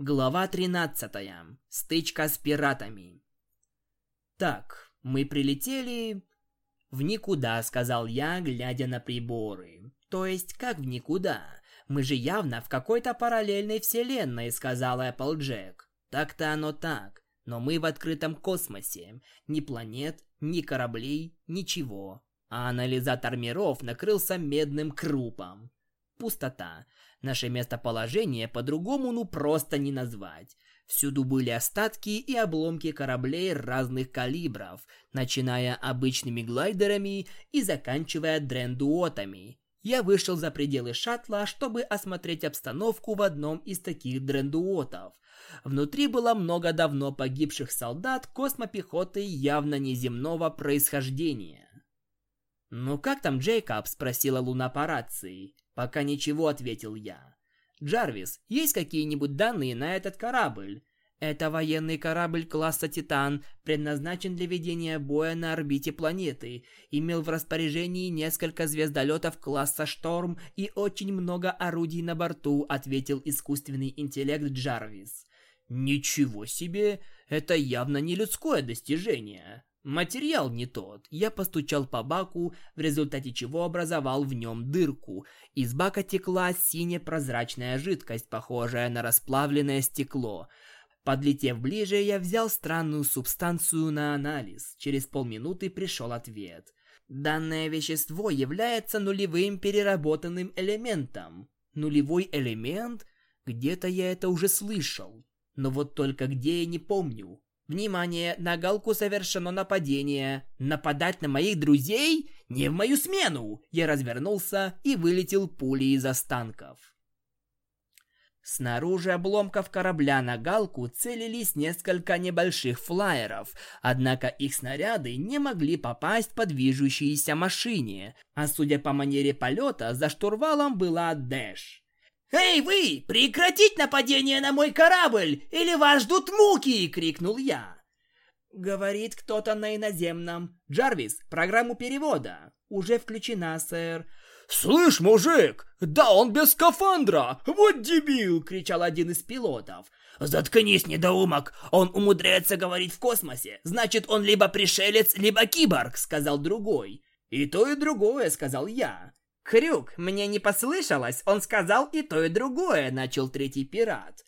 Глава 13. Стычка с пиратами. Так, мы прилетели в никуда, сказал я, глядя на приборы. То есть как в никуда? Мы же явно в какой-то параллельной вселенной, сказал Эпплджек. Так-то оно так, но мы в открытом космосе. Ни планет, ни кораблей, ничего. А анализатор миров накрылся медным крупом. Пустота. Наше местоположение по-другому ну просто не назвать. Всюду были остатки и обломки кораблей разных калибров, начиная обычными глайдерами и заканчивая дрендуотами. Я вышел за пределы шаттла, чтобы осмотреть обстановку в одном из таких дрендуотов. Внутри было много давно погибших солдат космопехоты явно неземного происхождения. «Ну как там Джейкоб?» – спросила Луна по рации. «Пока ничего», — ответил я. «Джарвис, есть какие-нибудь данные на этот корабль?» Это военный корабль класса «Титан», предназначен для ведения боя на орбите планеты, имел в распоряжении несколько звездолетов класса «Шторм» и очень много орудий на борту, ответил искусственный интеллект Джарвис. «Ничего себе! Это явно не людское достижение!» Материал не тот. Я постучал по баку, в результате чего образовал в нем дырку. Из бака текла синяя прозрачная жидкость, похожая на расплавленное стекло. Подлетев ближе, я взял странную субстанцию на анализ. Через полминуты пришел ответ. Данное вещество является нулевым переработанным элементом. Нулевой элемент? Где-то я это уже слышал. Но вот только где я не помню. Внимание, на Галку совершено нападение. Нападать на моих друзей? Не в мою смену! Я развернулся и вылетел пулей из останков. Снаружи обломков корабля на Галку целились несколько небольших флайеров, однако их снаряды не могли попасть по движущейся машине, а судя по манере полета, за штурвалом была Дэш. «Эй вы, прекратить нападение на мой корабль, или вас ждут муки!» — крикнул я. Говорит кто-то на иноземном. «Джарвис, программу перевода». «Уже включена, сэр». «Слышь, мужик, да он без скафандра! Вот дебил!» — кричал один из пилотов. «Заткнись, недоумок! Он умудряется говорить в космосе. Значит, он либо пришелец, либо киборг», — сказал другой. «И то, и другое», — сказал я. «Крюк, мне не послышалось, он сказал и то, и другое», — начал третий пират.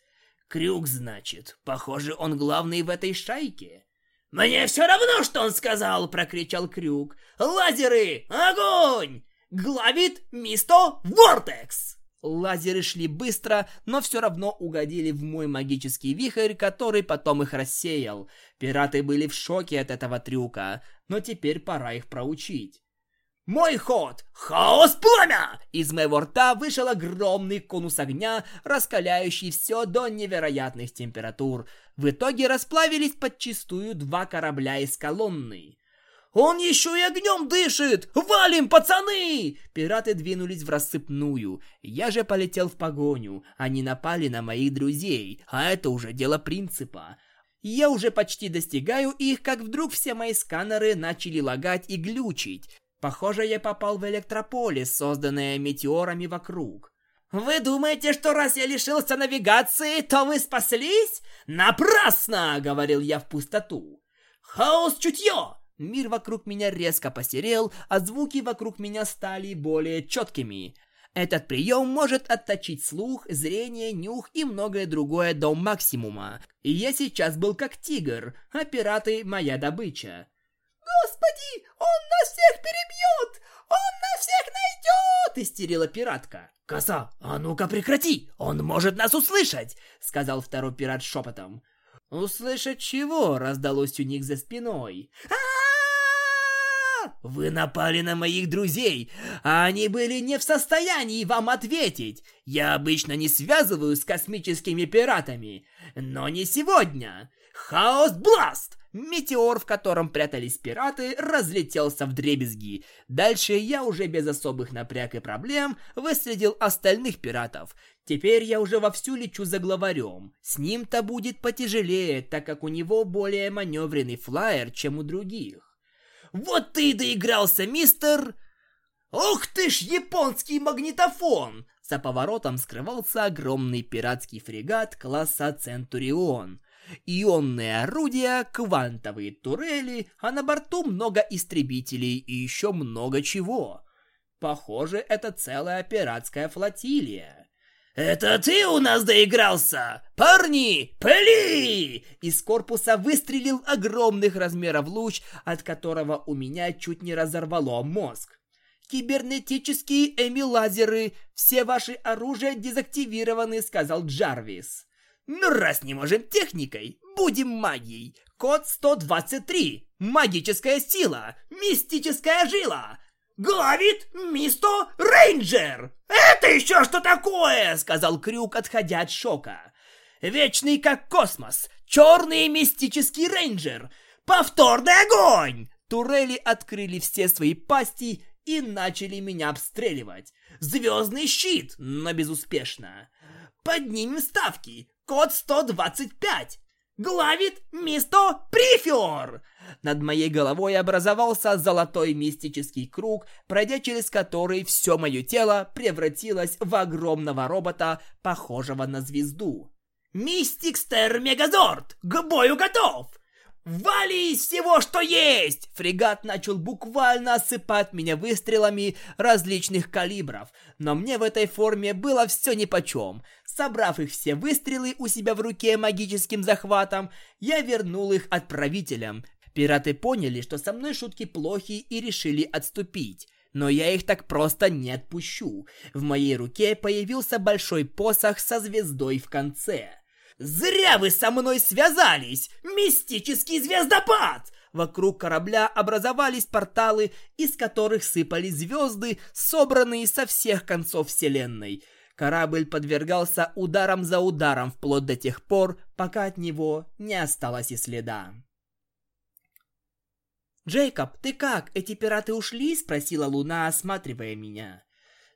«Крюк, значит. Похоже, он главный в этой шайке». «Мне все равно, что он сказал!» — прокричал Крюк. «Лазеры! Огонь! Главит Мисто Вортекс!» Лазеры шли быстро, но все равно угодили в мой магический вихрь, который потом их рассеял. Пираты были в шоке от этого трюка, но теперь пора их проучить. Мой ход! Хаос пламя! Из моего рта вышел огромный конус огня, раскаляющий все до невероятных температур. В итоге расплавились подчистую два корабля из колонны. «Он еще и огнем дышит! Валим, пацаны!» Пираты двинулись в рассыпную. Я же полетел в погоню. Они напали на моих друзей, а это уже дело принципа. Я уже почти достигаю их, как вдруг все мои сканеры начали лагать и глючить. Похоже, я попал в электрополе, созданное метеорами вокруг. «Вы думаете, что раз я лишился навигации, то вы спаслись? Напрасно!» — говорил я в пустоту. «Хаос чутье!» Мир вокруг меня резко посерел, а звуки вокруг меня стали более четкими. Этот прием может отточить слух, зрение, нюх и многое другое до максимума. И я сейчас был как тигр, а пираты — моя добыча. «Господи, он нас всех перебьет! Он нас всех найдет!» — истерила пиратка. «Коса, а ну-ка прекрати! Он может нас услышать!» — сказал второй пират шепотом. «Услышать чего?» — раздалось у них за спиной. «Вы напали на моих друзей, а они были не в состоянии вам ответить. Я обычно не связываю с космическими пиратами, но не сегодня. Хаос Бласт! Метеор, в котором прятались пираты, разлетелся в дребезги. Дальше я уже без особых напряг и проблем выследил остальных пиратов. Теперь я уже вовсю лечу за главарем. С ним-то будет потяжелее, так как у него более маневренный флайер, чем у других. «Вот ты и доигрался, мистер...» «Ух ты ж, японский магнитофон!» За поворотом скрывался огромный пиратский фрегат класса «Центурион». Ионные орудия, квантовые турели, а на борту много истребителей и еще много чего. Похоже, это целая пиратская флотилия. «Это ты у нас доигрался? Парни, пыли!» Из корпуса выстрелил огромных размеров луч, от которого у меня чуть не разорвало мозг. «Кибернетические эми-лазеры, все ваши оружия дезактивированы», — сказал Джарвис. «Ну, раз не можем техникой, будем магией. Код 123. Магическая сила. Мистическая жила. Главит Мисто Рейнджер! Это еще что такое?» Сказал Крюк, отходя от шока. «Вечный как космос, черный мистический рейнджер, повторный огонь!» Турели открыли все свои пасти и начали меня обстреливать. Звездный щит, но безуспешно. Поднимем ставки. Код 125. Главит Мисто Прифер! Над моей головой образовался золотой мистический круг, пройдя через который все мое тело превратилось в огромного робота, похожего на звезду. «Мистикстер Мегазорд! К бою готов! Вали из всего, что есть!» Фрегат начал буквально осыпать меня выстрелами различных калибров, но мне в этой форме было все нипочем. Собрав их все выстрелы у себя в руке магическим захватом, я вернул их отправителям, Пираты поняли, что со мной шутки плохи и решили отступить. Но я их так просто не отпущу. В моей руке появился большой посох со звездой в конце. «Зря вы со мной связались! Мистический звездопад!» Вокруг корабля образовались порталы, из которых сыпались звезды, собранные со всех концов Вселенной. Корабль подвергался ударам за ударом вплоть до тех пор, пока от него не осталось и следа. «Джейкоб, ты как? Эти пираты ушли?» – спросила Луна, осматривая меня.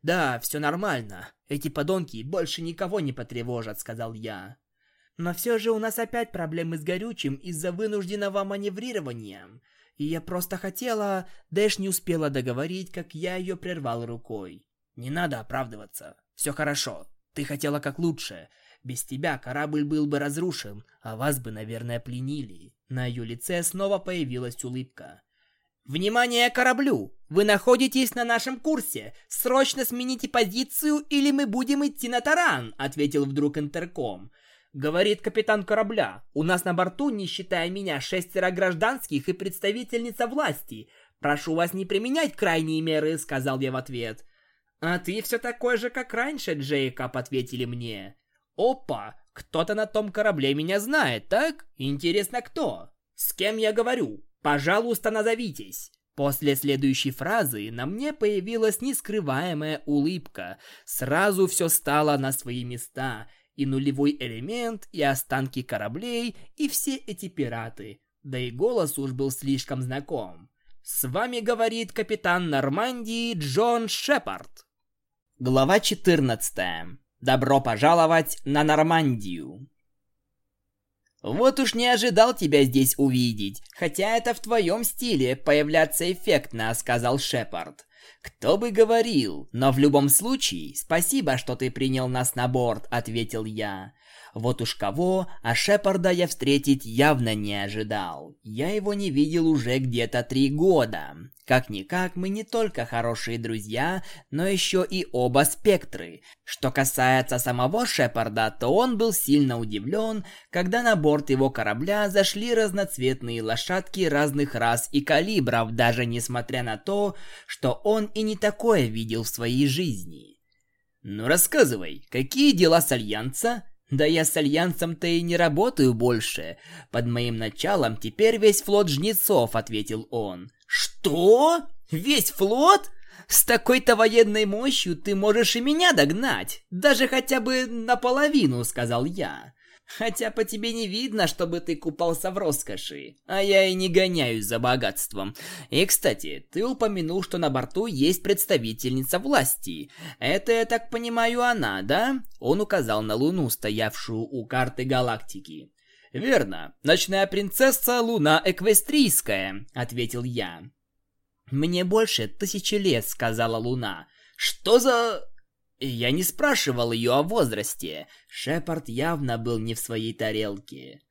«Да, все нормально. Эти подонки больше никого не потревожат», – сказал я. «Но все же у нас опять проблемы с горючим из-за вынужденного маневрирования. И я просто хотела...» Дэш не успела договорить, как я ее прервал рукой. «Не надо оправдываться. Все хорошо. Ты хотела как лучше. Без тебя корабль был бы разрушен, а вас бы, наверное, пленили». На ее лице снова появилась улыбка. «Внимание кораблю! Вы находитесь на нашем курсе! Срочно смените позицию, или мы будем идти на таран!» Ответил вдруг интерком. Говорит капитан корабля. «У нас на борту, не считая меня, шестеро гражданских и представительница власти. Прошу вас не применять крайние меры», — сказал я в ответ. «А ты все такой же, как раньше, Джейкоб», — ответили мне. «Опа! Кто-то на том корабле меня знает, так? Интересно, кто? С кем я говорю? Пожалуйста, назовитесь. После следующей фразы на мне появилась нескрываемая улыбка. Сразу все стало на свои места. И нулевой элемент, и останки кораблей, и все эти пираты. Да и голос уж был слишком знаком. С вами говорит капитан Нормандии Джон Шепард. Глава 14. Добро пожаловать на Нормандию. Вот уж не ожидал тебя здесь увидеть, хотя это в твоем стиле появляться эффектно, сказал Шепард. Кто бы говорил, но в любом случае, спасибо, что ты принял нас на борт, ответил я. Вот уж кого, а Шепарда я встретить явно не ожидал. Я его не видел уже где-то три года. Как-никак, мы не только хорошие друзья, но еще и оба спектры. Что касается самого Шепарда, то он был сильно удивлен, когда на борт его корабля зашли разноцветные лошадки разных рас и калибров, даже несмотря на то, что он и не такое видел в своей жизни. «Ну рассказывай, какие дела с Альянса?» Да я с Альянсом-то и не работаю больше. Под моим началом теперь весь флот жнецов, ответил он. Что? Весь флот? С такой-то военной мощью ты можешь и меня догнать. Даже хотя бы наполовину, сказал я. Хотя по тебе не видно, чтобы ты купался в роскоши. А я и не гоняюсь за богатством. И, кстати, ты упомянул, что на борту есть представительница власти. Это, я так понимаю, она, да? Он указал на Луну, стоявшую у карты галактики. «Верно. Ночная принцесса Луна Эквестрийская», — ответил я. «Мне больше тысячи лет», — сказала Луна. «Что за...» Я не спрашивал ее о возрасте. Шепард явно был не в своей тарелке.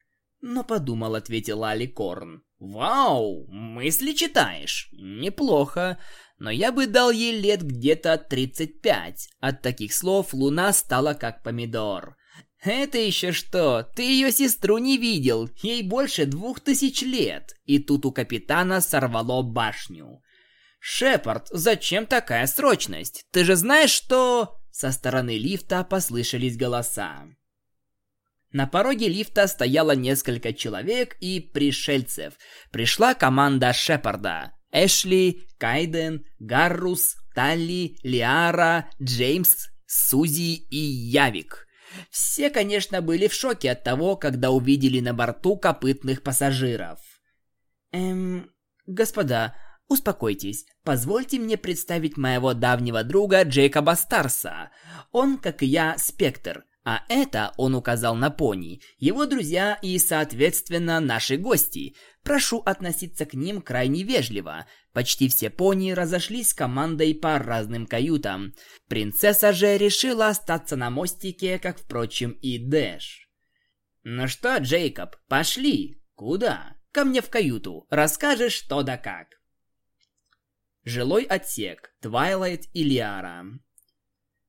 Но подумал, ответил Аликорн. Вау, мысли читаешь. Неплохо. Но я бы дал ей лет где-то 35. От таких слов Луна стала как помидор. Это еще что? Ты ее сестру не видел. Ей больше двух тысяч лет. И тут у капитана сорвало башню. Шепард, зачем такая срочность? Ты же знаешь, что... Со стороны лифта послышались голоса. На пороге лифта стояло несколько человек и пришельцев. Пришла команда Шепарда. Эшли, Кайден, Гаррус, Талли, Лиара, Джеймс, Сузи и Явик. Все, конечно, были в шоке от того, когда увидели на борту копытных пассажиров. Эм, господа, успокойтесь. Позвольте мне представить моего давнего друга Джейкоба Старса. Он, как и я, спектр. А это, он указал на пони, его друзья и, соответственно, наши гости. Прошу относиться к ним крайне вежливо. Почти все пони разошлись командой по разным каютам. Принцесса же решила остаться на мостике, как, впрочем, и Дэш. «Ну что, Джейкоб, пошли. Куда? Ко мне в каюту. Расскажешь, что да как». Жилой отсек. Твайлайт и Лиара.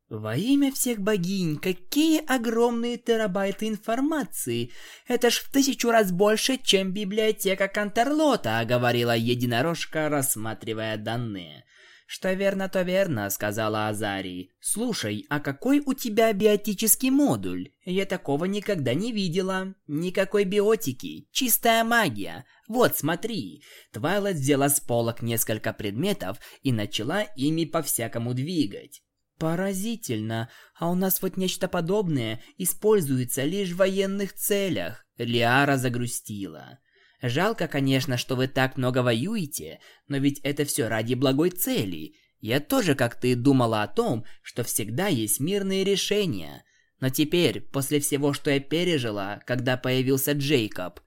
Во имя всех богинь, какие огромные терабайты информации! Это ж в тысячу раз больше, чем библиотека Кантерлота, говорила единорожка, рассматривая данные. Что верно, то верно, сказала Азари. Слушай, а какой у тебя биотический модуль? Я такого никогда не видела. Никакой биотики, чистая магия. Вот, смотри. Твайлайт взяла с полок несколько предметов и начала ими по-всякому двигать. Поразительно, а у нас вот нечто подобное используется лишь в военных целях. Лиара загрустила. Жалко, конечно, что вы так много воюете, но ведь это все ради благой цели. Я тоже, как ты, думала о том, что всегда есть мирные решения. Но теперь, после всего, что я пережила, когда появился Джейкоб,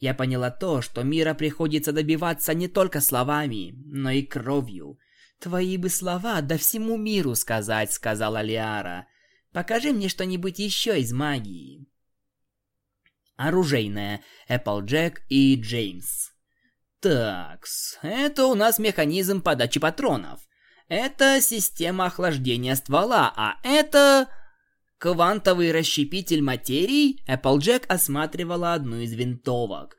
я поняла то, что мира приходится добиваться не только словами, но и кровью. «Твои бы слова да всему миру сказать», — сказала Лиара. «Покажи мне что-нибудь еще из магии». Оружейная. Эпплджек и Джеймс. Такс, это у нас механизм подачи патронов. Это система охлаждения ствола, а это... Квантовый расщепитель материи? Эпплджек осматривала одну из винтовок.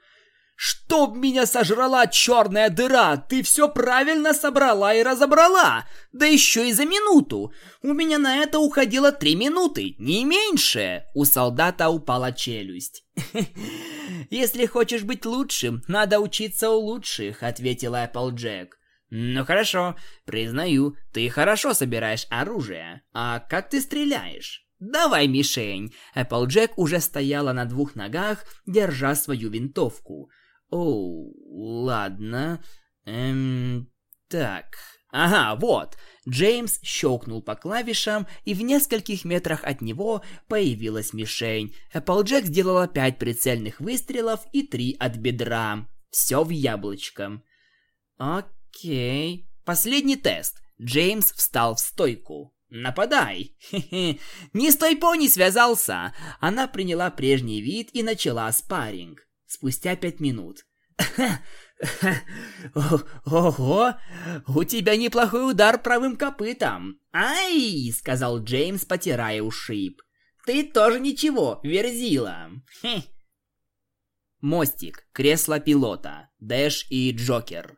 «Чтоб меня сожрала черная дыра! Ты все правильно собрала и разобрала! Да еще и за минуту! У меня на это уходило три минуты, не меньше!» У солдата упала челюсть. «Если хочешь быть лучшим, надо учиться у лучших», — ответила Эпплджек. «Ну хорошо, признаю, ты хорошо собираешь оружие. А как ты стреляешь?» «Давай мишень!» Эпплджек уже стояла на двух ногах, держа свою винтовку. О, ладно. Эм, так. Ага, вот. Джеймс щелкнул по клавишам, и в нескольких метрах от него появилась мишень. Эпплджек сделала пять прицельных выстрелов и три от бедра. Все в яблочко. Окей. Последний тест. Джеймс встал в стойку. «Нападай!» Не с той пони связался. Она приняла прежний вид и начала спарринг спустя пять минут. «Ого! У тебя неплохой удар правым копытом!» «Ай!» — сказал Джеймс, потирая ушиб. «Ты тоже ничего, верзила!» Хе. Мостик, кресло пилота, Дэш и Джокер.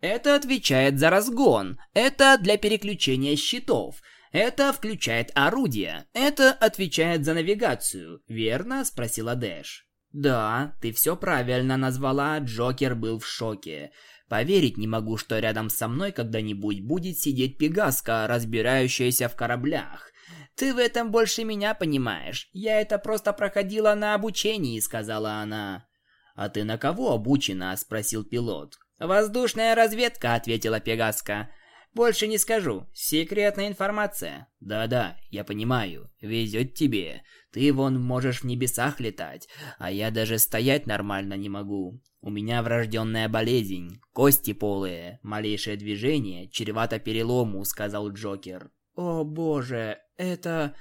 Это отвечает за разгон, это для переключения щитов, это включает орудие, это отвечает за навигацию, верно? Спросила Дэш. Да, ты все правильно назвала, Джокер был в шоке. Поверить не могу, что рядом со мной когда-нибудь будет сидеть Пегаска, разбирающаяся в кораблях. Ты в этом больше меня понимаешь. Я это просто проходила на обучении, сказала она. А ты на кого обучена? спросил пилот. Воздушная разведка, ответила Пегаска. Больше не скажу. Секретная информация. Да-да, я понимаю. Везет тебе. Ты вон можешь в небесах летать, а я даже стоять нормально не могу. У меня врожденная болезнь, кости полые, малейшее движение чревато перелому, сказал Джокер. О боже, это...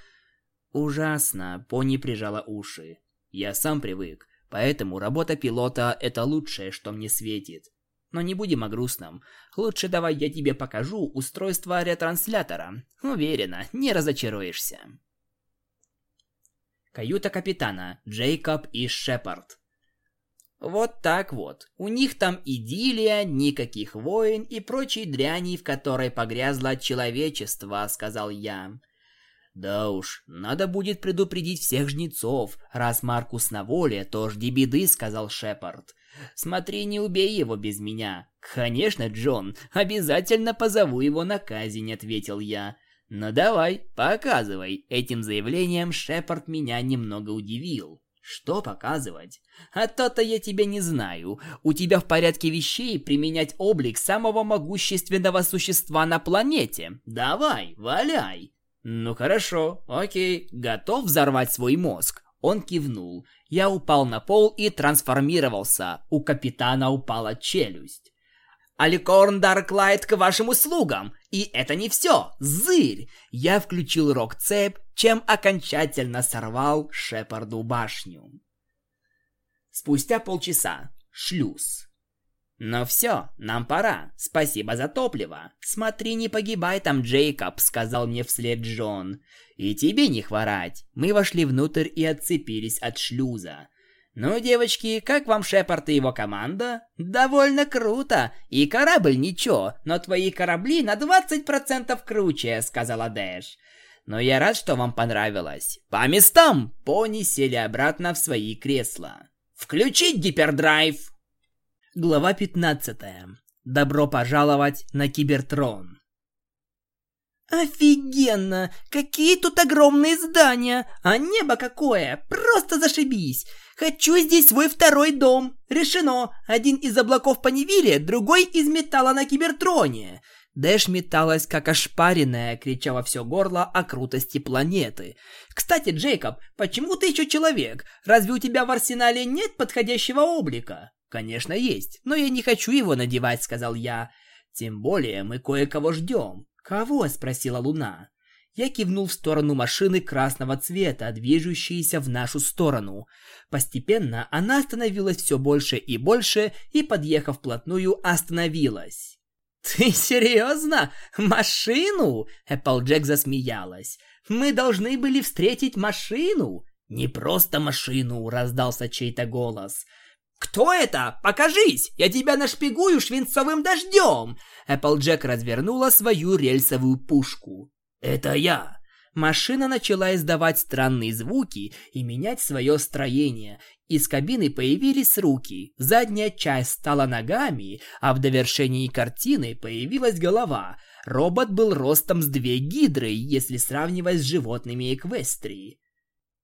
Ужасно, пони прижала уши. Я сам привык, поэтому работа пилота — это лучшее, что мне светит. Но не будем о грустном. Лучше давай я тебе покажу устройство ретранслятора. Уверена, не разочаруешься. Каюта капитана, Джейкоб и Шепард. Вот так вот. У них там идиллия, никаких войн и прочей дряни, в которой погрязло человечество, сказал я. Да уж, надо будет предупредить всех жнецов. Раз Маркус на воле, то жди беды, сказал Шепард. Смотри, не убей его без меня. Конечно, Джон, обязательно позову его на казнь, ответил я. Ну давай, показывай. Этим заявлением Шепард меня немного удивил. Что показывать? А то-то я тебя не знаю. У тебя в порядке вещей применять облик самого могущественного существа на планете. Давай, валяй. Ну хорошо, окей, готов взорвать свой мозг. Он кивнул. Я упал на пол и трансформировался. У капитана упала челюсть. Аликорн Дарклайт к вашим услугам. И это не все. Зырь. Я включил рок-цепь, чем окончательно сорвал Шепарду башню. Спустя полчаса. Шлюз. «Ну все, нам пора. Спасибо за топливо. Смотри, не погибай там, Джейкоб», — сказал мне вслед Джон. «И тебе не хворать». Мы вошли внутрь и отцепились от шлюза. «Ну, девочки, как вам Шепард и его команда?» «Довольно круто. И корабль ничего, но твои корабли на 20% круче», — сказала Дэш. «Но я рад, что вам понравилось. По местам!» Пони сели обратно в свои кресла. «Включить гипердрайв!» Глава 15. Добро пожаловать на Кибертрон. Офигенно! Какие тут огромные здания! А небо какое! Просто зашибись! Хочу здесь свой второй дом! Решено! Один из облаков по Невиле, другой из металла на Кибертроне. Дэш металась как ошпаренная, крича во все горло о крутости планеты. «Кстати, Джейкоб, почему ты еще человек? Разве у тебя в арсенале нет подходящего облика?» «Конечно есть, но я не хочу его надевать», — сказал я. «Тем более мы кое-кого ждем». «Кого?» — спросила Луна. Я кивнул в сторону машины красного цвета, движущейся в нашу сторону. Постепенно она остановилась все больше и больше, и, подъехав вплотную, остановилась. «Ты серьезно? Машину?» Эпплджек засмеялась. «Мы должны были встретить машину?» «Не просто машину», — раздался чей-то голос. «Кто это? Покажись! Я тебя нашпигую швинцовым дождем!» Эпплджек развернула свою рельсовую пушку. «Это я!» Машина начала издавать странные звуки и менять свое строение. Из кабины появились руки, задняя часть стала ногами, а в довершении картины появилась голова. Робот был ростом с две гидры, если сравнивать с животными Эквестрии.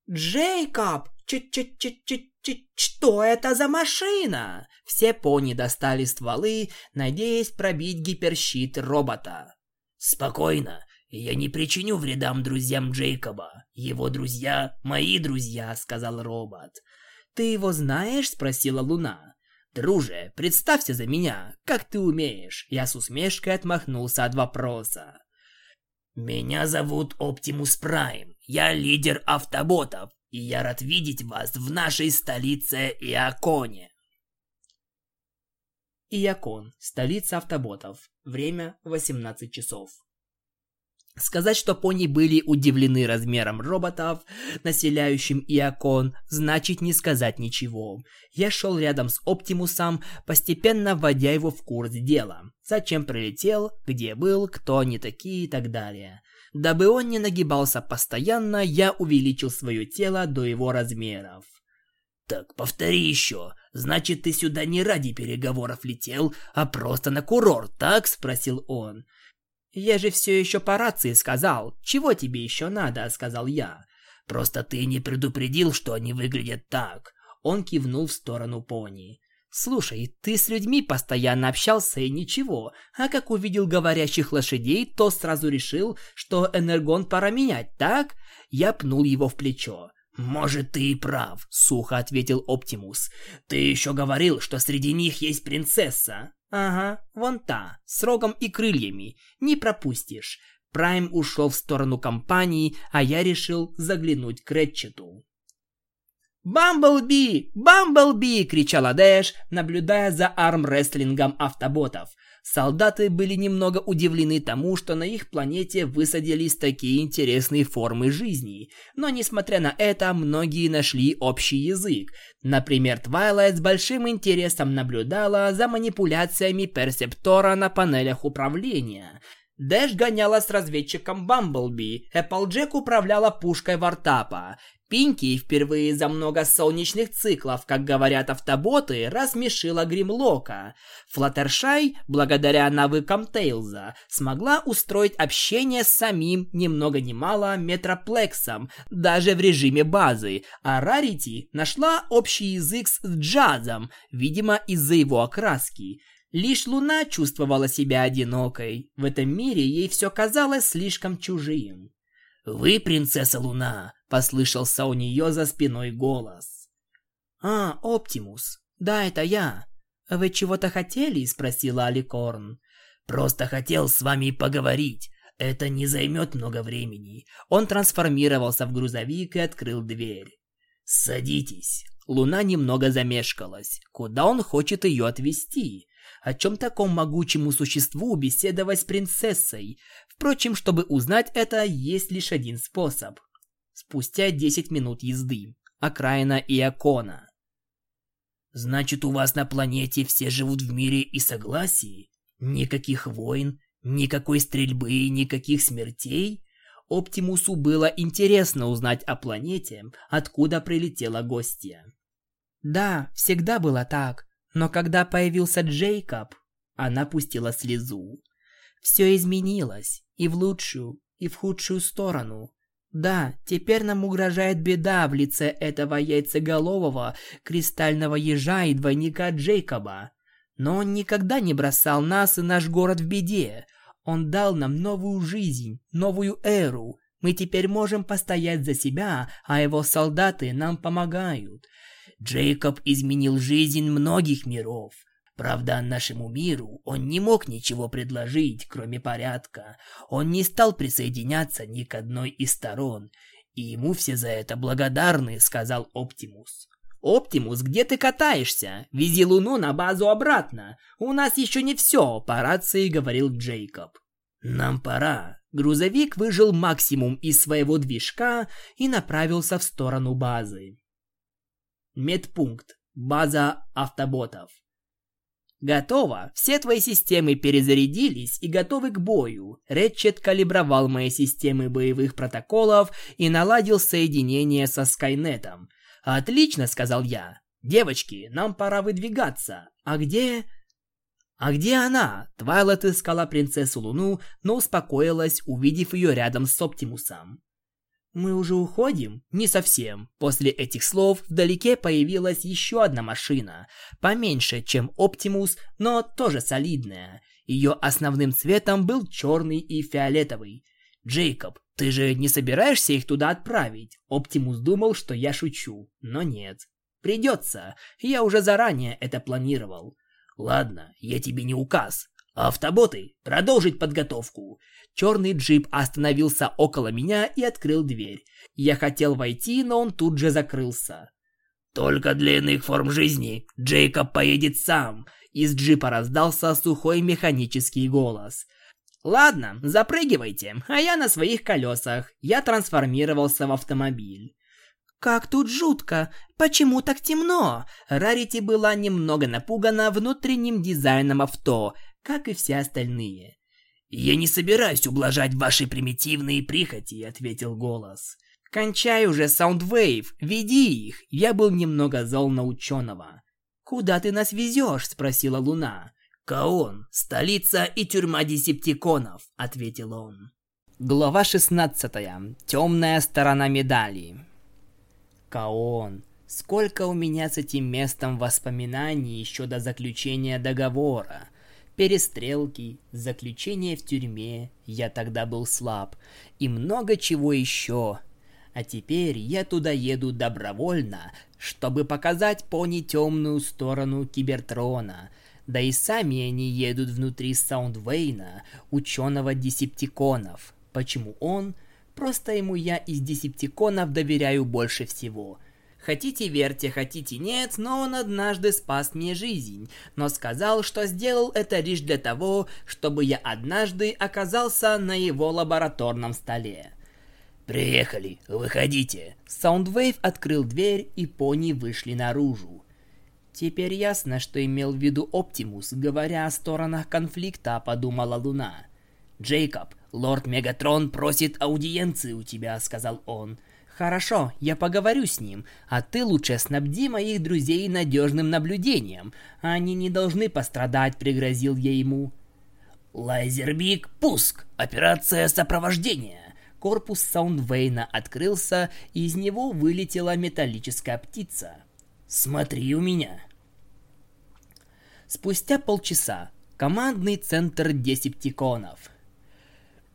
«Джейкоб! Ч-ч-ч-ч-ч что это за машина? Все пони достали стволы, надеясь пробить гиперщит робота. Спокойно, я не причиню вредам друзьям Джейкоба. Его друзья мои друзья, сказал робот. Ты его знаешь? спросила Луна. Друже, представься за меня, как ты умеешь? Я с усмешкой отмахнулся от вопроса. Меня зовут Оптимус Прайм. Я лидер автоботов и я рад видеть вас в нашей столице Иаконе. Иакон, столица автоботов. Время 18 часов. Сказать, что пони были удивлены размером роботов, населяющим Иакон, значит не сказать ничего. Я шел рядом с Оптимусом, постепенно вводя его в курс дела. Зачем прилетел, где был, кто они такие и так далее. Дабы он не нагибался постоянно, я увеличил свое тело до его размеров. «Так, повтори еще. Значит, ты сюда не ради переговоров летел, а просто на курорт, так?» – спросил он. «Я же все еще по рации сказал. Чего тебе еще надо?» – сказал я. «Просто ты не предупредил, что они выглядят так». Он кивнул в сторону пони. Слушай, ты с людьми постоянно общался и ничего, а как увидел говорящих лошадей, то сразу решил, что энергон пора менять, так? Я пнул его в плечо. «Может, ты и прав», — сухо ответил Оптимус. «Ты еще говорил, что среди них есть принцесса». «Ага, вон та, с рогом и крыльями. Не пропустишь. Прайм ушел в сторону компании, а я решил заглянуть к Рэтчету. «Бамблби! Бамблби!» — кричала Дэш, наблюдая за армрестлингом автоботов. Солдаты были немного удивлены тому, что на их планете высадились такие интересные формы жизни. Но несмотря на это, многие нашли общий язык. Например, Твайлайт с большим интересом наблюдала за манипуляциями Перцептора на панелях управления. Дэш гоняла с разведчиком Бамблби, Эпплджек управляла пушкой Варпата. Пинки впервые за много солнечных циклов, как говорят автоботы, рассмешила Гримлока. Флаттершай, благодаря навыкам Тейлза, смогла устроить общение с самим, ни много ни мало, Метроплексом, даже в режиме базы, а Рарити нашла общий язык с Джазом, видимо из-за его окраски. Лишь Луна чувствовала себя одинокой. В этом мире ей все казалось слишком чужим. «Вы принцесса Луна», — послышался у нее за спиной голос. «А, Оптимус. Да, это я. Вы чего-то хотели?» — спросила Аликорн. «Просто хотел с вами поговорить. Это не займет много времени». Он трансформировался в грузовик и открыл дверь. «Садитесь». Луна немного замешкалась. Куда он хочет ее отвезти? О чем таком могучему существу беседовать с принцессой? Впрочем, чтобы узнать это, есть лишь один способ. Спустя 10 минут езды. Окраина Иакона. Значит, у вас на планете все живут в мире и согласии? Никаких войн, никакой стрельбы, никаких смертей? Оптимусу было интересно узнать о планете, откуда прилетела гостья. Да, всегда было так. Но когда появился Джейкоб, она пустила слезу. Все изменилось, и в лучшую, и в худшую сторону. Да, теперь нам угрожает беда в лице этого яйцеголового кристального ежа и двойника Джейкоба. Но он никогда не бросал нас и наш город в беде. Он дал нам новую жизнь, новую эру. Мы теперь можем постоять за себя, а его солдаты нам помогают. Джейкоб изменил жизнь многих миров. Правда, нашему миру он не мог ничего предложить, кроме порядка. Он не стал присоединяться ни к одной из сторон. И ему все за это благодарны, сказал Оптимус. «Оптимус, где ты катаешься? Вези Луну на базу обратно. У нас еще не все», — по рации говорил Джейкоб. «Нам пора». Грузовик выжил максимум из своего движка и направился в сторону базы. Медпункт. База автоботов. Готово. Все твои системы перезарядились и готовы к бою. Рэтчет калибровал мои системы боевых протоколов и наладил соединение со Скайнетом. Отлично, сказал я. Девочки, нам пора выдвигаться. А где... А где она? Твайлет искала принцессу Луну, но успокоилась, увидев ее рядом с Оптимусом. «Мы уже уходим?» «Не совсем». После этих слов вдалеке появилась еще одна машина, поменьше, чем Оптимус, но тоже солидная. Ее основным цветом был черный и фиолетовый. «Джейкоб, ты же не собираешься их туда отправить?» Оптимус думал, что я шучу, но нет. «Придется. Я уже заранее это планировал». «Ладно, я тебе не указ. Автоботы, продолжить подготовку. Черный джип остановился около меня и открыл дверь. Я хотел войти, но он тут же закрылся. «Только для иных форм жизни Джейкоб поедет сам!» Из джипа раздался сухой механический голос. «Ладно, запрыгивайте, а я на своих колесах». Я трансформировался в автомобиль. «Как тут жутко! Почему так темно?» Рарити была немного напугана внутренним дизайном авто, как и все остальные. «Я не собираюсь ублажать ваши примитивные прихоти», — ответил голос. «Кончай уже, Саундвейв, веди их!» Я был немного зол на ученого. «Куда ты нас везешь?» — спросила Луна. «Каон, столица и тюрьма десептиконов», — ответил он. Глава 16. Темная сторона медали. Каон. Сколько у меня с этим местом воспоминаний еще до заключения договора перестрелки, заключение в тюрьме, я тогда был слаб, и много чего еще. А теперь я туда еду добровольно, чтобы показать пони темную сторону Кибертрона. Да и сами они едут внутри Саундвейна, ученого десептиконов. Почему он? Просто ему я из десептиконов доверяю больше всего. Хотите верьте, хотите нет, но он однажды спас мне жизнь, но сказал, что сделал это лишь для того, чтобы я однажды оказался на его лабораторном столе. «Приехали, выходите!» Саундвейв открыл дверь, и пони вышли наружу. Теперь ясно, что имел в виду Оптимус, говоря о сторонах конфликта, подумала Луна. «Джейкоб, лорд Мегатрон просит аудиенции у тебя», — сказал он. «Хорошо, я поговорю с ним, а ты лучше снабди моих друзей надежным наблюдением. Они не должны пострадать», — пригрозил я ему. «Лайзербик, пуск! Операция сопровождения!» Корпус Саундвейна открылся, и из него вылетела металлическая птица. «Смотри у меня!» Спустя полчаса командный центр десептиконов —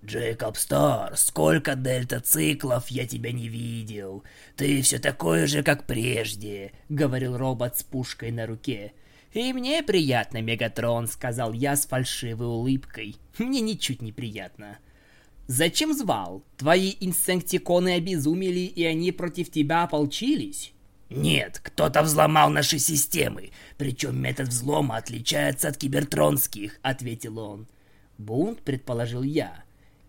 «Джейкоб Стар, сколько дельта-циклов я тебя не видел. Ты все такой же, как прежде», — говорил робот с пушкой на руке. «И мне приятно, Мегатрон», — сказал я с фальшивой улыбкой. «Мне ничуть не приятно». «Зачем звал? Твои инстинктиконы обезумели, и они против тебя ополчились?» «Нет, кто-то взломал наши системы, причем метод взлома отличается от кибертронских», — ответил он. «Бунт», — предположил я.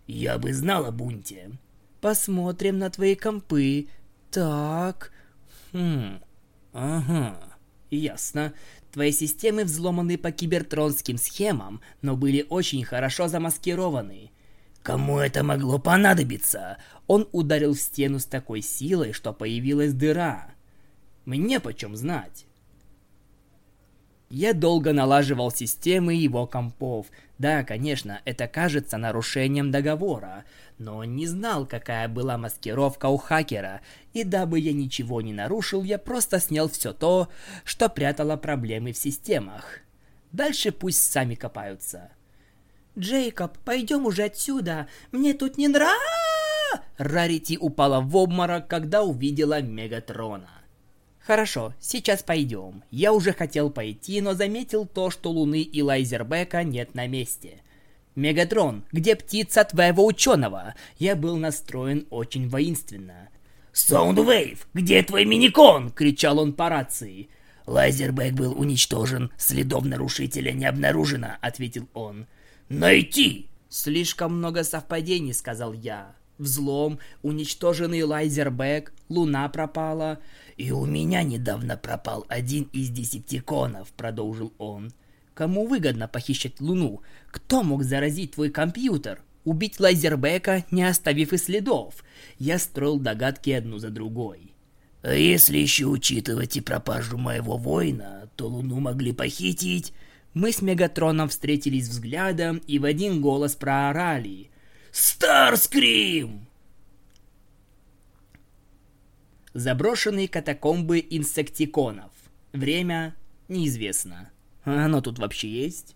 Я бы знал о бунте. Посмотрим на твои компы. Так. Хм. Ага. Ясно. Твои системы взломаны по кибертронским схемам, но были очень хорошо замаскированы. Кому это могло понадобиться? Он ударил в стену с такой силой, что появилась дыра. Мне почем знать. Я долго налаживал системы его компов. Да, конечно, это кажется нарушением договора, но не знал, какая была маскировка у хакера, и дабы я ничего не нарушил, я просто снял все то, что прятало проблемы в системах. Дальше пусть сами копаются. «Джейкоб, пойдем уже отсюда, мне тут не нравится!» Рарити упала в обморок, когда увидела Мегатрона. Хорошо, сейчас пойдем. Я уже хотел пойти, но заметил то, что Луны и Лайзербека нет на месте. Мегатрон, где птица твоего ученого? Я был настроен очень воинственно. «Саундвейв, где твой миникон?» — кричал он по рации. «Лазербэк был уничтожен, следов нарушителя не обнаружено», — ответил он. «Найти!» «Слишком много совпадений», — сказал я. Взлом, уничтоженный Лазербэк, луна пропала. «И у меня недавно пропал один из десептиконов», — продолжил он. «Кому выгодно похищать Луну? Кто мог заразить твой компьютер? Убить Лайзербека, не оставив и следов?» Я строил догадки одну за другой. Если еще учитывать и пропажу моего воина, то Луну могли похитить. Мы с Мегатроном встретились взглядом и в один голос проорали. «Старскрим!» Заброшенные катакомбы инсектиконов. Время неизвестно. Оно тут вообще есть?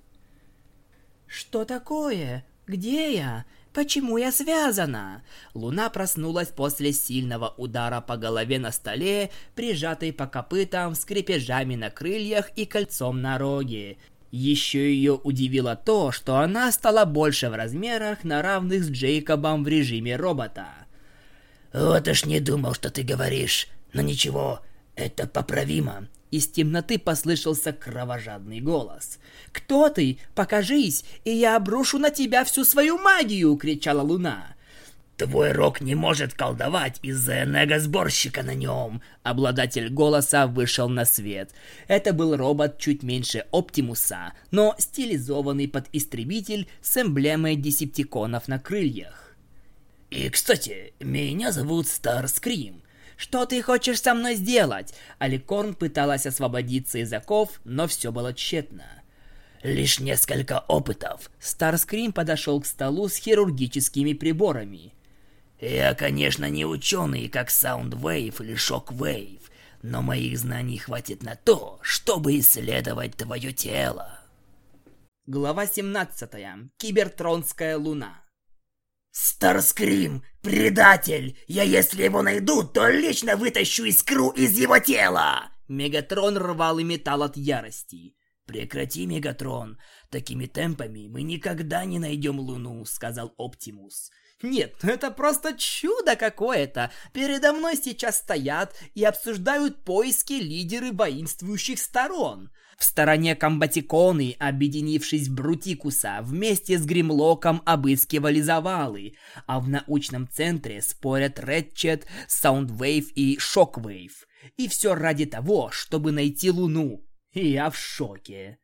Что такое? Где я? Почему я связана? Луна проснулась после сильного удара по голове на столе, прижатой по копытам, скрипежами на крыльях и кольцом на роге. Еще ее удивило то, что она стала больше в размерах на равных с Джейкобом в режиме робота. Вот уж не думал, что ты говоришь. Но ничего, это поправимо. Из темноты послышался кровожадный голос. «Кто ты? Покажись, и я обрушу на тебя всю свою магию!» — кричала Луна. «Твой рог не может колдовать из-за энергосборщика на нем!» Обладатель голоса вышел на свет. Это был робот чуть меньше Оптимуса, но стилизованный под истребитель с эмблемой десептиконов на крыльях. И, кстати, меня зовут Старскрим. Что ты хочешь со мной сделать? Аликорн пыталась освободиться из оков, но все было тщетно. Лишь несколько опытов. Старскрим подошел к столу с хирургическими приборами. Я, конечно, не ученый, как Soundwave или Shockwave, но моих знаний хватит на то, чтобы исследовать твое тело. Глава 17. Кибертронская луна. «Старскрим! Предатель! Я если его найду, то лично вытащу искру из его тела!» Мегатрон рвал и металл от ярости. «Прекрати, Мегатрон! Такими темпами мы никогда не найдем Луну», — сказал Оптимус. Нет, это просто чудо какое-то. Передо мной сейчас стоят и обсуждают поиски лидеры воинствующих сторон. В стороне комбатиконы, объединившись в Брутикуса, вместе с Гримлоком обыскивали завалы, а в научном центре спорят Редчет, Саундвейв и Шоквейв. И все ради того, чтобы найти Луну. Я в шоке.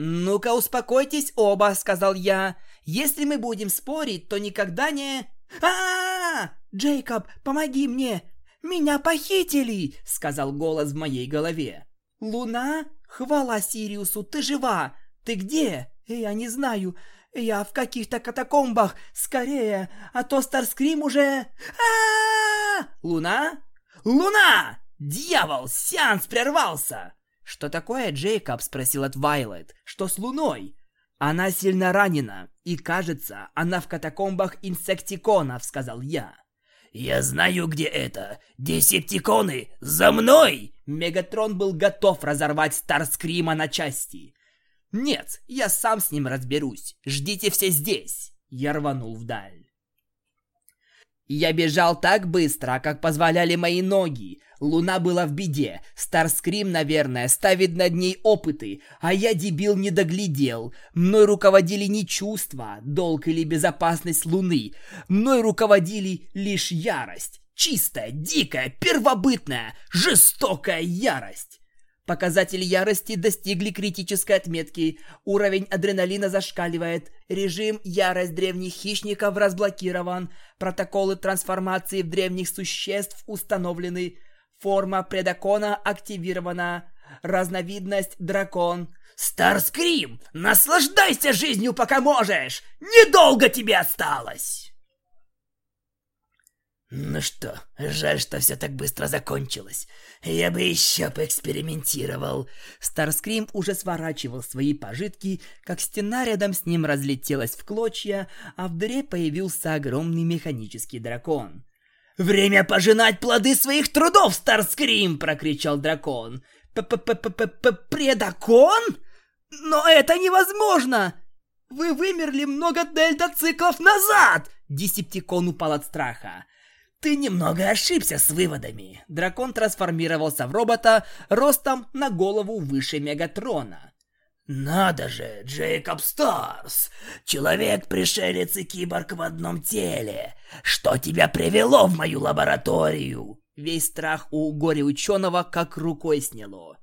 «Ну-ка, успокойтесь оба», — сказал я. «Если мы будем спорить, то никогда не...» а, -а, -а, Джейкоб, помоги мне! Меня похитили!» — сказал голос в моей голове. «Луна? Хвала Сириусу, ты жива! Ты где? Я не знаю. Я в каких-то катакомбах. Скорее, а то Старскрим уже... а, Луна? Луна! Дьявол, сеанс прервался!» «Что такое, Джейкоб?» – спросил от Вайлет. «Что с Луной?» «Она сильно ранена, и, кажется, она в катакомбах инсектиконов», – сказал я. «Я знаю, где это! Десептиконы! За мной!» Мегатрон был готов разорвать Старскрима на части. «Нет, я сам с ним разберусь. Ждите все здесь!» Я рванул вдаль. Я бежал так быстро, как позволяли мои ноги. Луна была в беде. Старскрим, наверное, ставит над ней опыты, а я, дебил, не доглядел. Мной руководили не чувства, долг или безопасность Луны. Мной руководили лишь ярость. Чистая, дикая, первобытная, жестокая ярость. Показатели ярости достигли критической отметки. Уровень адреналина зашкаливает. Режим «Ярость древних хищников» разблокирован. Протоколы трансформации в древних существ установлены. Форма предакона активирована. Разновидность дракон. Старскрим, наслаждайся жизнью, пока можешь! Недолго тебе осталось! Ну что, жаль, что все так быстро закончилось. Я бы еще поэкспериментировал. Старскрим уже сворачивал свои пожитки, как стена рядом с ним разлетелась в клочья, а в дыре появился огромный механический дракон. «Время пожинать плоды своих трудов, Старскрим!» – прокричал дракон. «П-п-п-п-предакон? Но это невозможно! Вы вымерли много дельта-циклов назад!» Десептикон упал от страха. Ты немного ошибся с выводами. Дракон трансформировался в робота ростом на голову выше Мегатрона. Надо же, Джейкоб Старс! Человек-пришелец и киборг в одном теле! Что тебя привело в мою лабораторию? Весь страх у горе-ученого как рукой сняло.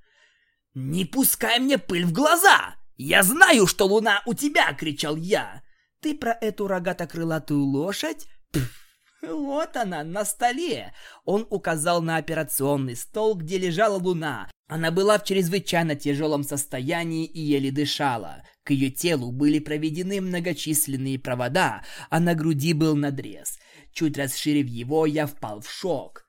«Не пускай мне пыль в глаза! Я знаю, что луна у тебя!» — кричал я. «Ты про эту рогато-крылатую лошадь?» Пфф. Вот она, на столе. Он указал на операционный стол, где лежала луна. Она была в чрезвычайно тяжелом состоянии и еле дышала. К ее телу были проведены многочисленные провода, а на груди был надрез. Чуть расширив его, я впал в шок.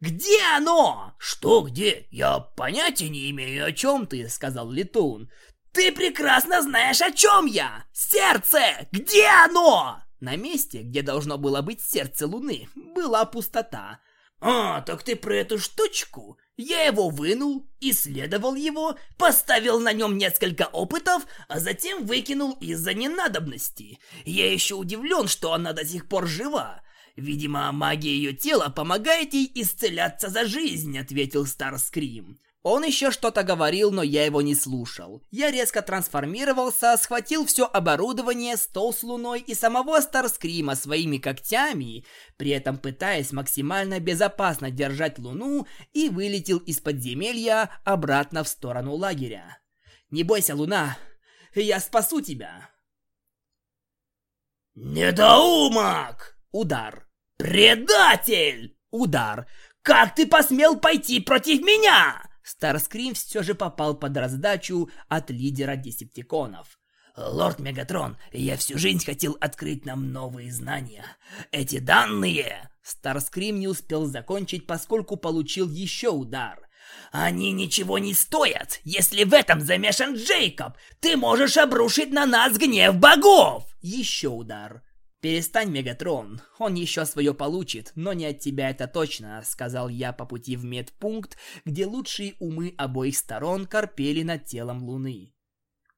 «Где оно?» «Что где? Я понятия не имею, о чем ты», — сказал Летун. «Ты прекрасно знаешь, о чем я! Сердце! Где оно?» На месте, где должно было быть сердце Луны, была пустота. «А, так ты про эту штучку? Я его вынул, исследовал его, поставил на нем несколько опытов, а затем выкинул из-за ненадобности. Я еще удивлен, что она до сих пор жива. Видимо, магия ее тела помогает ей исцеляться за жизнь», — ответил Старскрим. Он еще что-то говорил, но я его не слушал. Я резко трансформировался, схватил все оборудование, стол с луной и самого Старскрима своими когтями, при этом пытаясь максимально безопасно держать луну и вылетел из подземелья обратно в сторону лагеря. «Не бойся, луна, я спасу тебя!» «Недоумок!» Удар. «Предатель!» Удар. «Как ты посмел пойти против меня?» Старскрим все же попал под раздачу от лидера десептиконов. «Лорд Мегатрон, я всю жизнь хотел открыть нам новые знания. Эти данные...» Старскрим не успел закончить, поскольку получил еще удар. «Они ничего не стоят, если в этом замешан Джейкоб! Ты можешь обрушить на нас гнев богов!» Еще удар. «Перестань, Мегатрон, он еще свое получит, но не от тебя это точно», — сказал я по пути в медпункт, где лучшие умы обоих сторон корпели над телом Луны.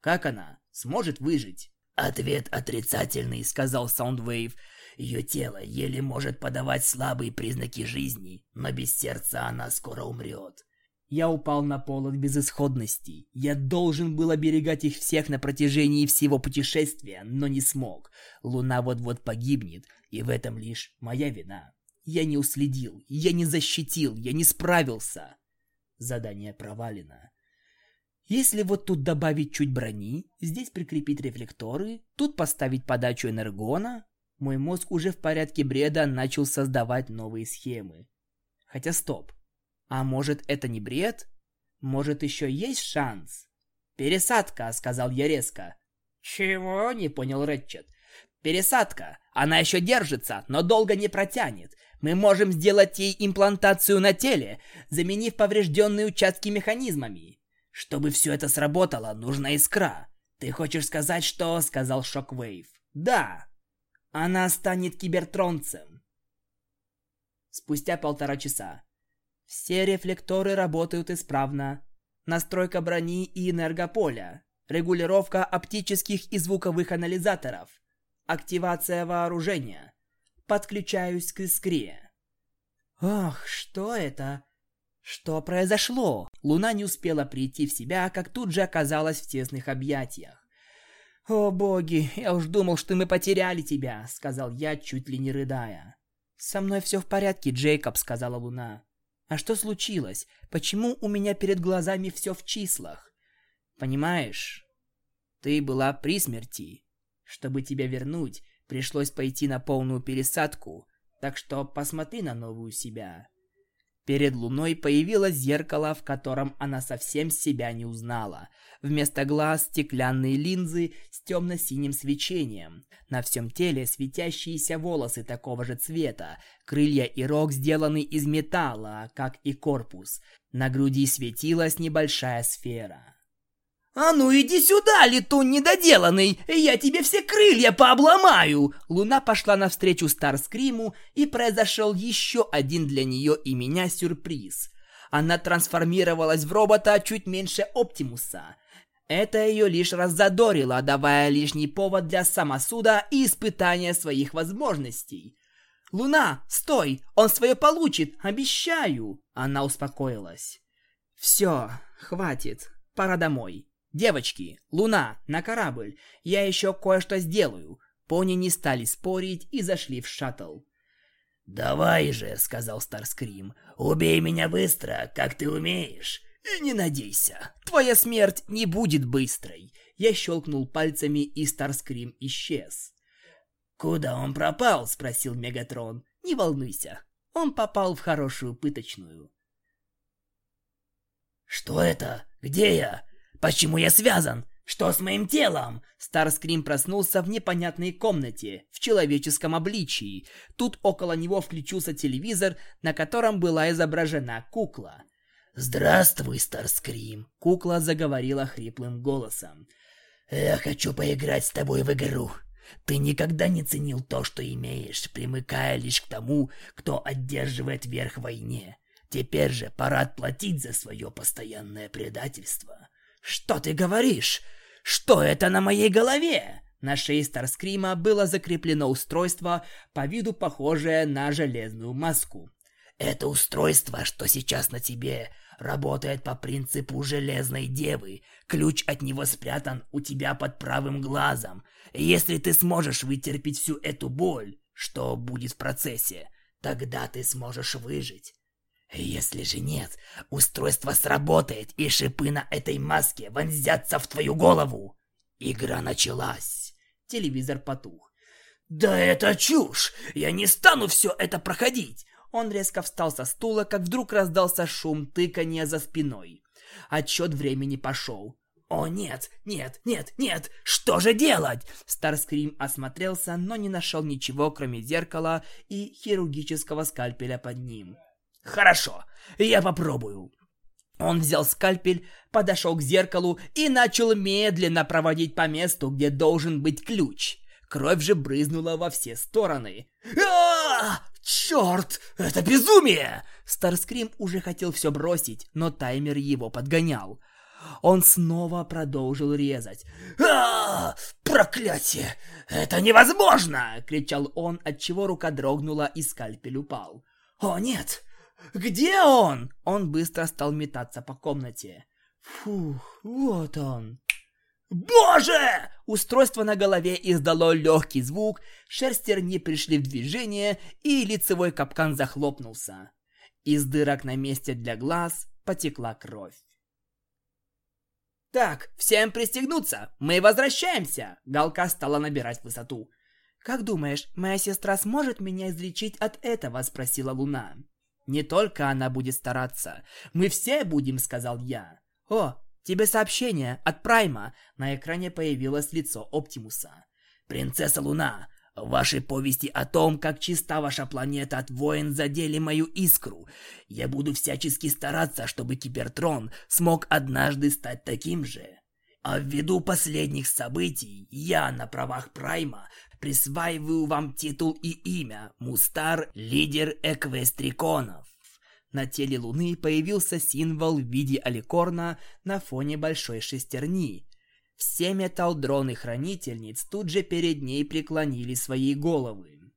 «Как она? Сможет выжить?» «Ответ отрицательный», — сказал Саундвейв. Ее тело еле может подавать слабые признаки жизни, но без сердца она скоро умрет. Я упал на пол от безысходности. Я должен был оберегать их всех на протяжении всего путешествия, но не смог. Луна вот-вот погибнет, и в этом лишь моя вина. Я не уследил, я не защитил, я не справился. Задание провалено. Если вот тут добавить чуть брони, здесь прикрепить рефлекторы, тут поставить подачу энергона, мой мозг уже в порядке бреда начал создавать новые схемы. Хотя стоп. А может это не бред? Может еще есть шанс? Пересадка, сказал я резко. Чего? Не понял Рэтчет. Пересадка. Она еще держится, но долго не протянет. Мы можем сделать ей имплантацию на теле, заменив поврежденные участки механизмами. Чтобы все это сработало, нужна искра. Ты хочешь сказать, что... Сказал Шоквейв. Да. Она станет кибертронцем. Спустя полтора часа. Все рефлекторы работают исправно. Настройка брони и энергополя. Регулировка оптических и звуковых анализаторов. Активация вооружения. Подключаюсь к искре. Ох, что это? Что произошло? Луна не успела прийти в себя, как тут же оказалась в тесных объятиях. «О боги, я уж думал, что мы потеряли тебя», — сказал я, чуть ли не рыдая. «Со мной все в порядке, Джейкоб», — сказала Луна. «А что случилось? Почему у меня перед глазами все в числах? Понимаешь, ты была при смерти. Чтобы тебя вернуть, пришлось пойти на полную пересадку, так что посмотри на новую себя». Перед луной появилось зеркало, в котором она совсем себя не узнала. Вместо глаз стеклянные линзы с темно-синим свечением. На всем теле светящиеся волосы такого же цвета. Крылья и рог сделаны из металла, как и корпус. На груди светилась небольшая сфера. «А ну иди сюда, летун недоделанный! Я тебе все крылья пообломаю!» Луна пошла навстречу Старскриму, и произошел еще один для нее и меня сюрприз. Она трансформировалась в робота чуть меньше Оптимуса. Это ее лишь раззадорило, давая лишний повод для самосуда и испытания своих возможностей. «Луна, стой! Он свое получит, обещаю!» Она успокоилась. «Все, хватит, пора домой». «Девочки, Луна, на корабль! Я еще кое-что сделаю!» Пони не стали спорить и зашли в шаттл. «Давай же», — сказал Старскрим, — «убей меня быстро, как ты умеешь». «И не надейся, твоя смерть не будет быстрой!» Я щелкнул пальцами, и Старскрим исчез. «Куда он пропал?» — спросил Мегатрон. «Не волнуйся, он попал в хорошую пыточную». «Что это? Где я? Почему я связан? Что с моим телом? Старскрим проснулся в непонятной комнате, в человеческом обличии. Тут около него включился телевизор, на котором была изображена кукла. «Здравствуй, Старскрим!» Кукла заговорила хриплым голосом. «Я хочу поиграть с тобой в игру. Ты никогда не ценил то, что имеешь, примыкая лишь к тому, кто одерживает верх в войне. Теперь же пора отплатить за свое постоянное предательство». «Что ты говоришь? Что это на моей голове?» На шее Старскрима было закреплено устройство, по виду похожее на железную маску. «Это устройство, что сейчас на тебе, работает по принципу железной девы. Ключ от него спрятан у тебя под правым глазом. Если ты сможешь вытерпеть всю эту боль, что будет в процессе, тогда ты сможешь выжить. Если же нет, устройство сработает, и шипы на этой маске вонзятся в твою голову. Игра началась. Телевизор потух. Да это чушь! Я не стану все это проходить! Он резко встал со стула, как вдруг раздался шум тыкания за спиной. Отчет времени пошел. «О, нет, нет, нет, нет! Что же делать?» Старскрим осмотрелся, но не нашел ничего, кроме зеркала и хирургического скальпеля под ним. Хорошо, я попробую. Он взял скальпель, подошел к зеркалу и начал медленно проводить по месту, где должен быть ключ. Кровь же брызнула во все стороны. а Черт, это безумие! Старскрим уже хотел все бросить, но таймер его подгонял. Он снова продолжил резать. а Проклятие! Это невозможно! кричал он, отчего рука дрогнула и скальпель упал. О нет! Где он? Он быстро стал метаться по комнате. Фух, вот он. Боже! Устройство на голове издало легкий звук, шерстерни пришли в движение, и лицевой капкан захлопнулся. Из дырок на месте для глаз потекла кровь. «Так, всем пристегнуться! Мы возвращаемся!» Галка стала набирать высоту. «Как думаешь, моя сестра сможет меня излечить от этого?» – спросила Луна. «Не только она будет стараться. Мы все будем», – сказал я. «О, тебе сообщение от Прайма!» На экране появилось лицо Оптимуса. «Принцесса Луна, в вашей повести о том, как чиста ваша планета от войн задели мою искру. Я буду всячески стараться, чтобы Кибертрон смог однажды стать таким же. А ввиду последних событий, я на правах Прайма присваиваю вам титул и имя Мустар, лидер Эквестриконов. На теле Луны появился символ в виде аликорна на фоне большой шестерни, все металдроны-хранительниц тут же перед ней преклонили свои головы.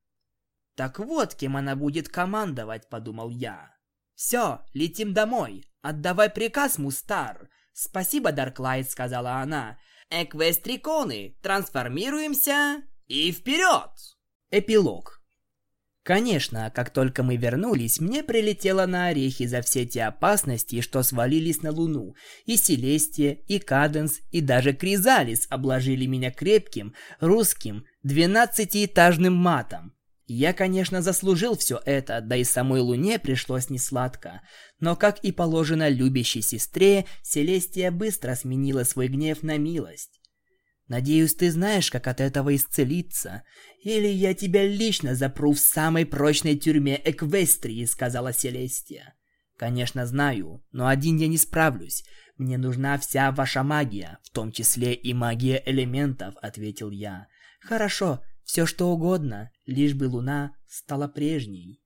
«Так вот, кем она будет командовать», — подумал я. «Все, летим домой. Отдавай приказ, Мустар». «Спасибо, Дарклайт», — сказала она. «Эквестриконы, трансформируемся и вперед!» Эпилог. Конечно, как только мы вернулись, мне прилетело на орехи за все те опасности, что свалились на Луну. И Селестия, и Каденс, и даже Кризалис обложили меня крепким, русским, двенадцатиэтажным матом. Я, конечно, заслужил все это, да и самой Луне пришлось несладко. Но, как и положено любящей сестре, Селестия быстро сменила свой гнев на милость. Надеюсь, ты знаешь, как от этого исцелиться. Или я тебя лично запру в самой прочной тюрьме Эквестрии, сказала Селестия. Конечно, знаю, но один я не справлюсь. Мне нужна вся ваша магия, в том числе и магия элементов, ответил я. Хорошо, все что угодно, лишь бы луна стала прежней.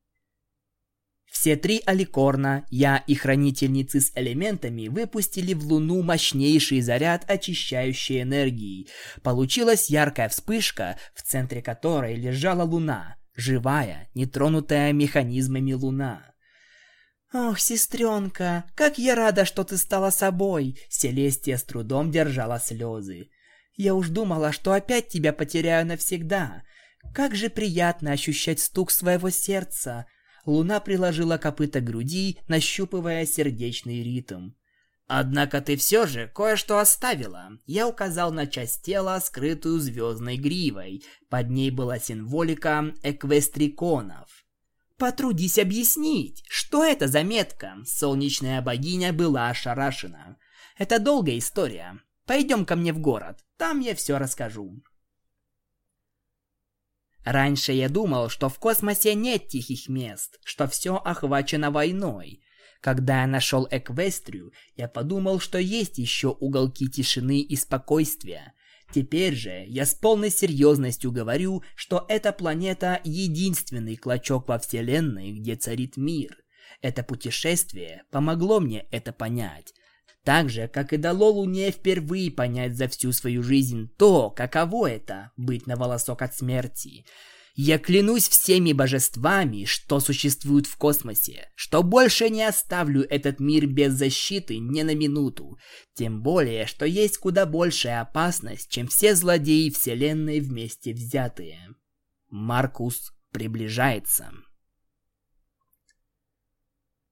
Все три аликорна, я и хранительницы с элементами выпустили в Луну мощнейший заряд очищающей энергии. Получилась яркая вспышка, в центре которой лежала Луна, живая, нетронутая механизмами Луна. «Ох, сестренка, как я рада, что ты стала собой!» Селестия с трудом держала слезы. «Я уж думала, что опять тебя потеряю навсегда. Как же приятно ощущать стук своего сердца!» Луна приложила копыта к груди, нащупывая сердечный ритм. «Однако ты все же кое-что оставила». Я указал на часть тела, скрытую звездной гривой. Под ней была символика эквестриконов. «Потрудись объяснить, что это за метка?» Солнечная богиня была ошарашена. «Это долгая история. Пойдем ко мне в город, там я все расскажу». Раньше я думал, что в космосе нет тихих мест, что все охвачено войной. Когда я нашел Эквестрию, я подумал, что есть еще уголки тишины и спокойствия. Теперь же я с полной серьезностью говорю, что эта планета – единственный клочок во Вселенной, где царит мир. Это путешествие помогло мне это понять. Так же, как и дало Луне впервые понять за всю свою жизнь то, каково это – быть на волосок от смерти. Я клянусь всеми божествами, что существуют в космосе, что больше не оставлю этот мир без защиты ни на минуту. Тем более, что есть куда большая опасность, чем все злодеи Вселенной вместе взятые. Маркус приближается.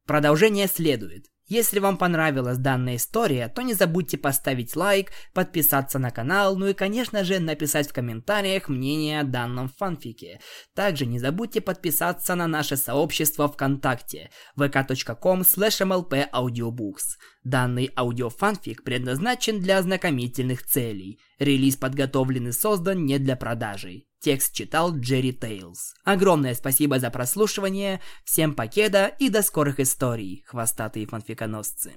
Продолжение следует. Если вам понравилась данная история, то не забудьте поставить лайк, подписаться на канал, ну и конечно же написать в комментариях мнение о данном фанфике. Также не забудьте подписаться на наше сообщество ВКонтакте vk.com mlpaudiobooks. Данный аудиофанфик предназначен для ознакомительных целей. Релиз подготовлен и создан не для продажи. Текст читал Джерри Тейлз. Огромное спасибо за прослушивание, всем покеда и до скорых историй, хвостатые фанфиконосцы.